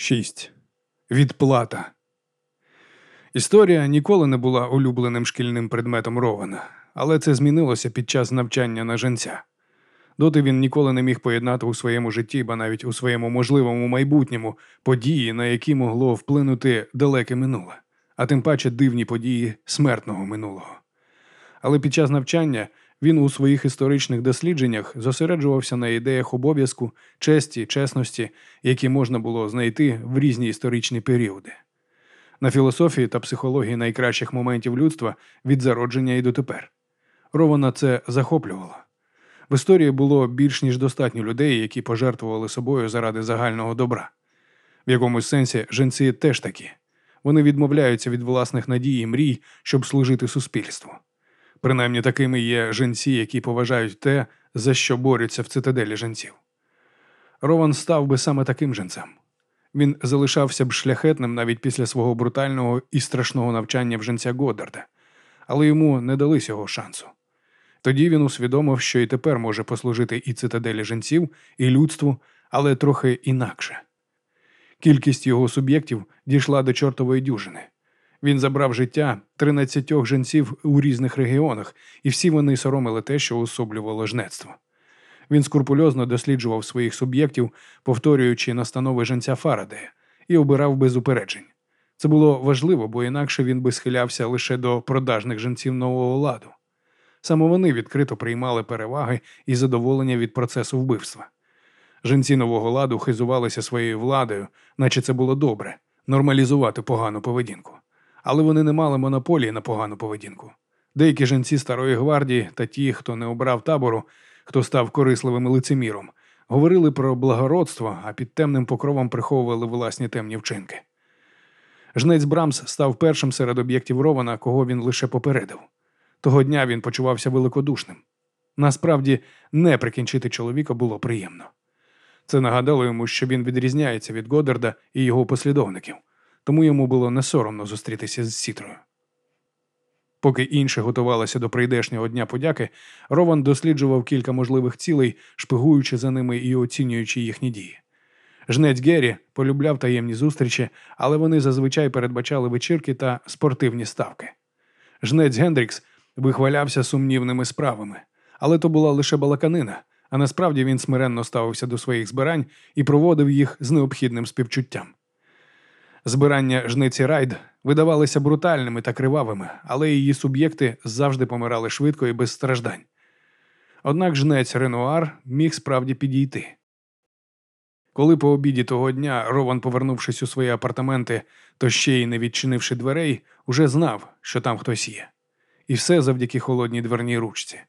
6. Відплата. Історія ніколи не була улюбленим шкільним предметом Рована, але це змінилося під час навчання на женця. Доти він ніколи не міг поєднати у своєму житті, ба навіть у своєму можливому майбутньому події, на які могло вплинути далеке минуле, а тим паче дивні події смертного минулого. Але під час навчання він у своїх історичних дослідженнях зосереджувався на ідеях обов'язку, честі, чесності, які можна було знайти в різні історичні періоди. На філософії та психології найкращих моментів людства від зародження і дотепер. Рована це захоплювало. В історії було більш ніж достатньо людей, які пожертвували собою заради загального добра. В якомусь сенсі женці теж такі. Вони відмовляються від власних надій і мрій, щоб служити суспільству. Принаймні такими є жінці, які поважають те, за що борються в цитаделі жінців. Рован став би саме таким жінцем. Він залишався б шляхетним навіть після свого брутального і страшного навчання в жінця Годдарда, але йому не дали цього шансу. Тоді він усвідомив, що і тепер може послужити і цитаделі жінців, і людству, але трохи інакше. Кількість його суб'єктів дійшла до чортової дюжини. Він забрав життя 13 жінців у різних регіонах, і всі вони соромили те, що особлювало жнецтво. Він скрупульозно досліджував своїх суб'єктів, повторюючи настанови женця Фарадея, і обирав без упереджень. Це було важливо, бо інакше він би схилявся лише до продажних жінців нового ладу. Саме вони відкрито приймали переваги і задоволення від процесу вбивства. Жінці нового ладу хизувалися своєю владою, наче це було добре нормалізувати погану поведінку але вони не мали монополії на погану поведінку. Деякі жінці старої гвардії та ті, хто не обрав табору, хто став корисливим лицеміром, говорили про благородство, а під темним покровом приховували власні темні вчинки. Жнець Брамс став першим серед об'єктів Рована, кого він лише попередив. Того дня він почувався великодушним. Насправді, не прикінчити чоловіка було приємно. Це нагадало йому, що він відрізняється від Годдарда і його послідовників тому йому було не соромно зустрітися з сітрою. Поки інші готувалися до прийдешнього дня подяки, Рован досліджував кілька можливих цілей, шпигуючи за ними і оцінюючи їхні дії. Жнець Геррі полюбляв таємні зустрічі, але вони зазвичай передбачали вечірки та спортивні ставки. Жнець Гендрікс вихвалявся сумнівними справами, але то була лише балаканина, а насправді він смиренно ставився до своїх збирань і проводив їх з необхідним співчуттям. Збирання жниці райд видавалися брутальними та кривавими, але її суб'єкти завжди помирали швидко і без страждань. Однак жнець Ренуар міг справді підійти. Коли по обіді того дня Рован, повернувшись у свої апартаменти, то ще й не відчинивши дверей, уже знав, що там хтось є. І все завдяки холодній дверній ручці.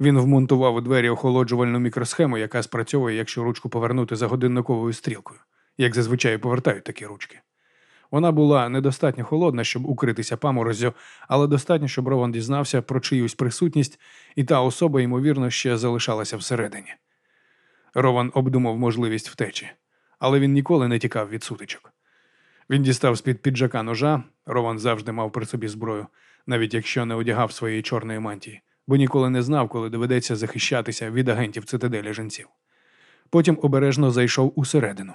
Він вмонтував у двері охолоджувальну мікросхему, яка спрацьовує, якщо ручку повернути за годинниковою стрілкою, як зазвичай повертають такі ручки. Вона була недостатньо холодна, щоб укритися паморозю, але достатньо, щоб Рован дізнався про чиюсь присутність, і та особа, ймовірно, ще залишалася всередині. Рован обдумав можливість втечі, але він ніколи не тікав від сутичок. Він дістав з-під піджака ножа, Рован завжди мав при собі зброю, навіть якщо не одягав своєї чорної мантії, бо ніколи не знав, коли доведеться захищатися від агентів цитаделі жінців. Потім обережно зайшов усередину.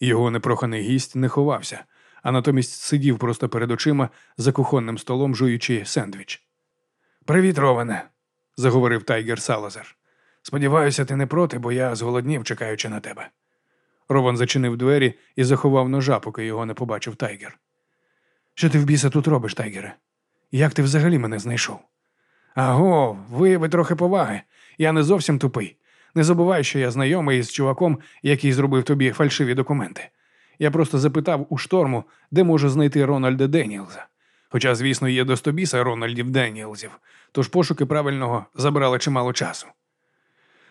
Його непроханий гість не ховався, а натомість сидів просто перед очима за кухонним столом, жуючи сендвіч. Привіт, Роване, заговорив Тайгер Салазар. Сподіваюся, ти не проти, бо я зголоднів, чекаючи на тебе. Рован зачинив двері і заховав ножа, поки його не побачив Тайгер. Що ти в біса тут робиш, Тайгере? Як ти взагалі мене знайшов? Агов, вияви трохи поваги. Я не зовсім тупий. Не забувай, що я знайомий з чуваком, який зробив тобі фальшиві документи. Я просто запитав у шторму, де можу знайти Рональда Деніелза. Хоча, звісно, є до стобіса Рональдів Деніелзів, тож пошуки правильного забрали чимало часу.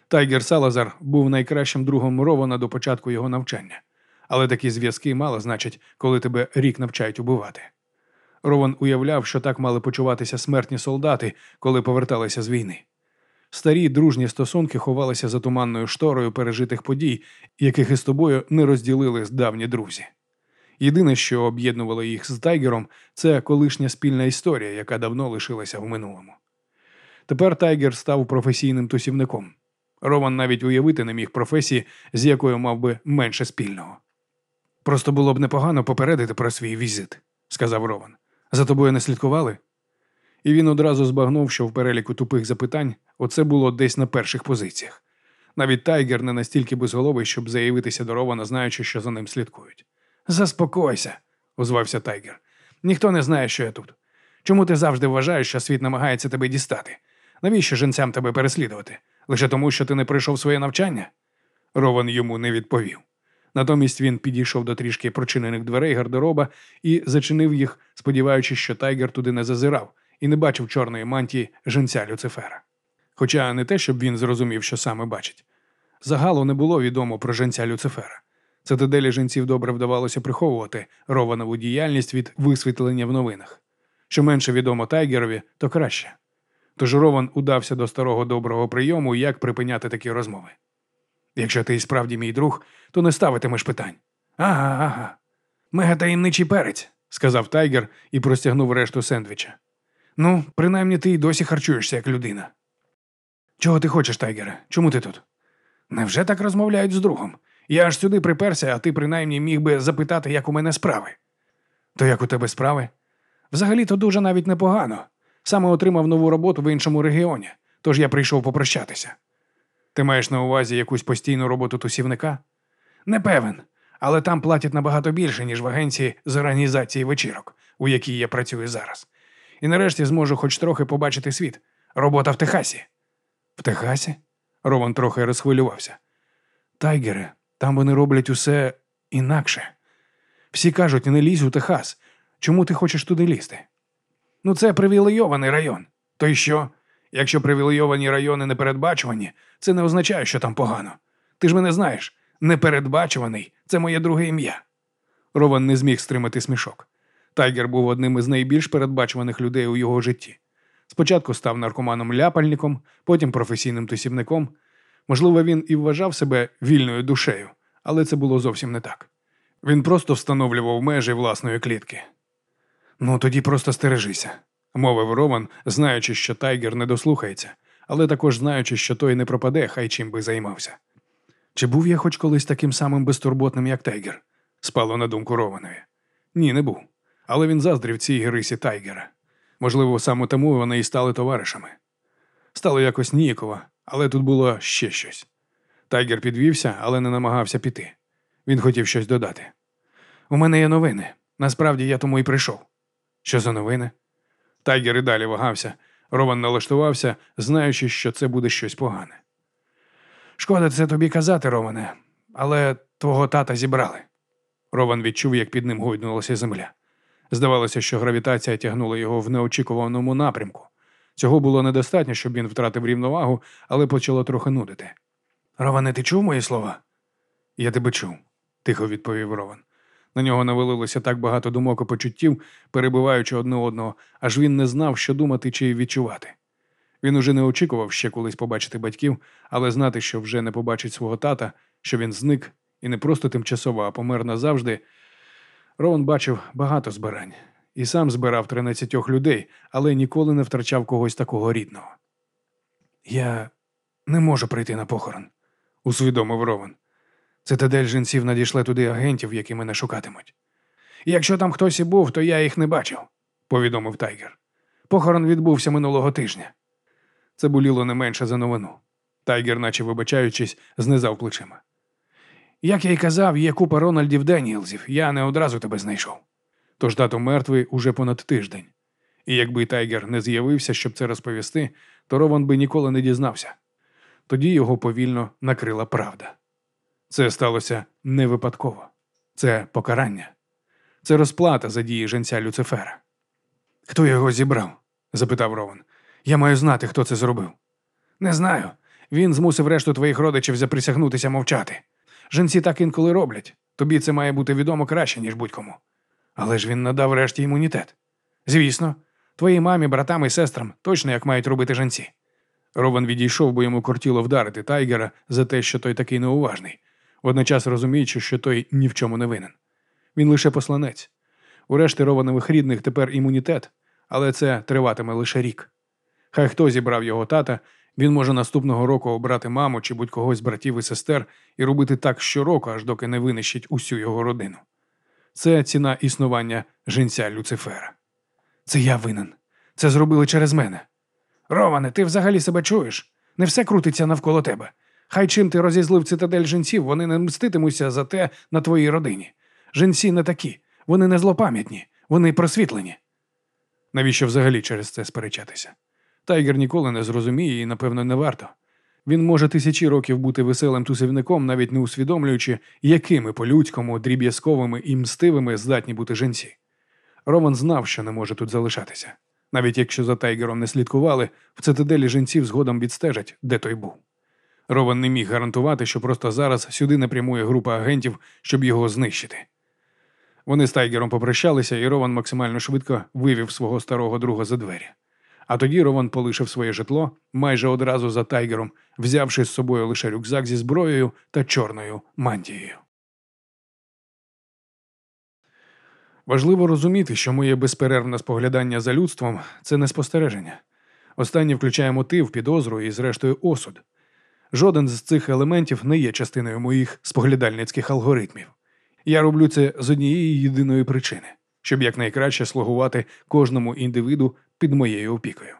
Тайгер Салазар був найкращим другом Рована до початку його навчання, але такі зв'язки мало значать, коли тебе рік навчають убивати. Рован уявляв, що так мали почуватися смертні солдати, коли поверталися з війни. Старі дружні стосунки ховалися за туманною шторою пережитих подій, яких із тобою не розділили давні друзі. Єдине, що об'єднувало їх з Тайгером, це колишня спільна історія, яка давно лишилася в минулому. Тепер Тайгер став професійним тусівником. Рован навіть уявити не міг професії, з якою мав би менше спільного. Просто було б непогано попередити про свій візит, сказав Рован. За тобою не слідкували? І він одразу збагнув, що в переліку тупих запитань оце було десь на перших позиціях. Навіть Тайгер не настільки безголовий, щоб заявитися до Рована, знаючи, що за ним слідкують. Заспокойся, озвався Тайгер. Ніхто не знає, що я тут. Чому ти завжди вважаєш, що світ намагається тебе дістати? Навіщо жінцям тебе переслідувати? Лише тому, що ти не пройшов своє навчання? Рован йому не відповів. Натомість він підійшов до трішки прочинених дверей гардероба і зачинив їх, сподіваючись, що Тайгер туди не зазирав і не бачив чорної мантії жінця Люцифера. Хоча не те, щоб він зрозумів, що саме бачить. Загалу не було відомо про жінця Люцифера. Це Цитаделі жінців добре вдавалося приховувати рованову діяльність від висвітлення в новинах. Що менше відомо Тайгерові, то краще. Тож Рован удався до старого доброго прийому, як припиняти такі розмови. Якщо ти і справді мій друг, то не ставитимеш питань. Ага, ага. Мега таємничий перець, сказав Тайгер і простягнув решту сендвіча. Ну, принаймні ти й досі харчуєшся як людина. Чого ти хочеш, Тайгере? Чому ти тут? Невже так розмовляють з другом? Я аж сюди приперся, а ти принаймні міг би запитати, як у мене справи. То як у тебе справи? Взагалі-то дуже навіть непогано. Саме отримав нову роботу в іншому регіоні, тож я прийшов попрощатися. Ти маєш на увазі якусь постійну роботу тусівника? Не певен, але там платять набагато більше, ніж в агенції з організації вечірок, у якій я працюю зараз. І нарешті зможу хоч трохи побачити світ. Робота в Техасі. В Техасі? Рован трохи розхвилювався. Тайгере, там вони роблять усе інакше. Всі кажуть, не лізь у Техас. Чому ти хочеш туди лізти? Ну, це привілейований район. То й що? Якщо привілейовані райони непередбачувані, це не означає, що там погано. Ти ж мене знаєш, непередбачуваний це моє друге ім'я. Рован не зміг стримати смішок. Тайгер був одним із найбільш передбачуваних людей у його житті. Спочатку став наркоманом-ляпальником, потім професійним тусівником. Можливо, він і вважав себе вільною душею, але це було зовсім не так. Він просто встановлював межі власної клітки. Ну, тоді просто стережися, мовив Рован, знаючи, що Тайгер не дослухається, але також знаючи, що той не пропаде, хай чим би займався. Чи був я хоч колись таким самим безтурботним, як Тайгер? спало на думку Рованові. Ні, не був. Але він заздрів цій рисі Тайгера. Можливо, саме тому вони і стали товаришами. Стало якось ніяково, але тут було ще щось. Тайгер підвівся, але не намагався піти. Він хотів щось додати. У мене є новини. Насправді я тому і прийшов. Що за новини? Тайгер і далі вагався. Рован налаштувався, знаючи, що це буде щось погане. Шкода це тобі казати, Роване, але твого тата зібрали. Рован відчув, як під ним гойднулася земля. Здавалося, що гравітація тягнула його в неочікуваному напрямку. Цього було недостатньо, щоб він втратив рівновагу, але почало трохи нудити. Роване, ти чув мої слова? Я тебе чув, тихо відповів Рован. На нього навалилося так багато думок і почуттів, перебиваючи одне одного, аж він не знав, що думати чи відчувати. Він уже не очікував ще колись побачити батьків, але знати, що вже не побачить свого тата, що він зник і не просто тимчасово, а помер назавжди. Рован бачив багато збирань і сам збирав тринадцятьох людей, але ніколи не втрачав когось такого рідного. Я не можу прийти на похорон, усвідомив Рован. Цитадель женців надішле туди агентів, які мене шукатимуть. Якщо там хтось і був, то я їх не бачив, повідомив Тайгер. Похорон відбувся минулого тижня. Це боліло не менше за новину. Тайгер, наче вибачаючись, знизав плечима. Як я й казав, є купа Рональдів Деніелзів, я не одразу тебе знайшов. Тож тато мертвий уже понад тиждень. І якби Тайгер не з'явився, щоб це розповісти, то Рован би ніколи не дізнався. Тоді його повільно накрила правда. Це сталося не випадково, це покарання, це розплата за дії женця Люцифера. Хто його зібрав? запитав Рован. Я маю знати, хто це зробив. Не знаю. Він змусив решту твоїх родичів заприсягнутися мовчати. Женці так інколи роблять. Тобі це має бути відомо краще, ніж будь-кому. Але ж він надав решті імунітет. Звісно, твоїй мамі, братам і сестрам точно як мають робити женці. Рован відійшов, бо йому кортіло вдарити Тайгера за те, що той такий неуважний, водночас розуміючи, що той ні в чому не винен. Він лише посланець. У решти Рованових рідних тепер імунітет, але це триватиме лише рік. Хай хто зібрав його тата, він може наступного року обрати маму чи будь-когось з братів і сестер і робити так щороку, аж доки не винищить усю його родину. це ціна існування жінця Люцифера. Це я винен. Це зробили через мене. Роване, ти взагалі себе чуєш? Не все крутиться навколо тебе. Хай чим ти розізлив цитадель жінців, вони не мститимуться за те на твоїй родині. Жінці не такі, вони не злопам'ятні, вони просвітлені. Навіщо взагалі через це сперечатися? Тайгер ніколи не зрозуміє і, напевно, не варто. Він може тисячі років бути веселим тусівником, навіть не усвідомлюючи, якими по-людському, дріб'язковими і мстивими здатні бути женці. Рован знав, що не може тут залишатися. Навіть якщо за Тайгером не слідкували, в цитаделі женців згодом відстежать, де той був. Рован не міг гарантувати, що просто зараз сюди не прямує група агентів, щоб його знищити. Вони з тайгером попрощалися, і Рован максимально швидко вивів свого старого друга за двері. А тоді Рован полишив своє житло майже одразу за тайгером, взявши з собою лише рюкзак зі зброєю та чорною мантією. Важливо розуміти, що моє безперервне споглядання за людством це не спостереження. Останнє включає мотив, підозру і, зрештою, осуд. Жоден з цих елементів не є частиною моїх споглядальницьких алгоритмів. Я роблю це з однієї єдиної причини, щоб якнайкраще слугувати кожному індивіду під моєю опікою.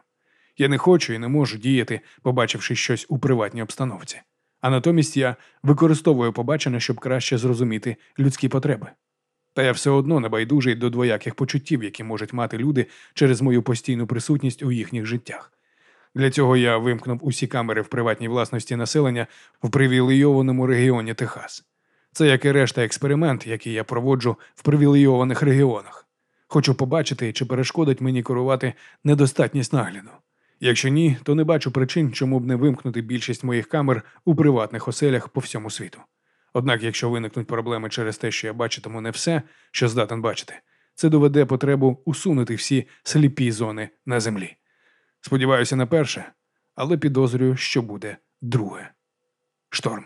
Я не хочу і не можу діяти, побачивши щось у приватній обстановці. А натомість я використовую побачене, щоб краще зрозуміти людські потреби. Та я все одно небайдужий до двояких почуттів, які можуть мати люди через мою постійну присутність у їхніх життях. Для цього я вимкнув усі камери в приватній власності населення в привілейованому регіоні Техас. Це як і решта експеримент, який я проводжу в привілейованих регіонах. Хочу побачити, чи перешкодить мені керувати недостатність нагляду. Якщо ні, то не бачу причин, чому б не вимкнути більшість моїх камер у приватних оселях по всьому світу. Однак, якщо виникнуть проблеми через те, що я бачитиму не все, що здатен бачити, це доведе потребу усунути всі сліпі зони на землі. Сподіваюся на перше, але підозрюю, що буде друге. Шторм.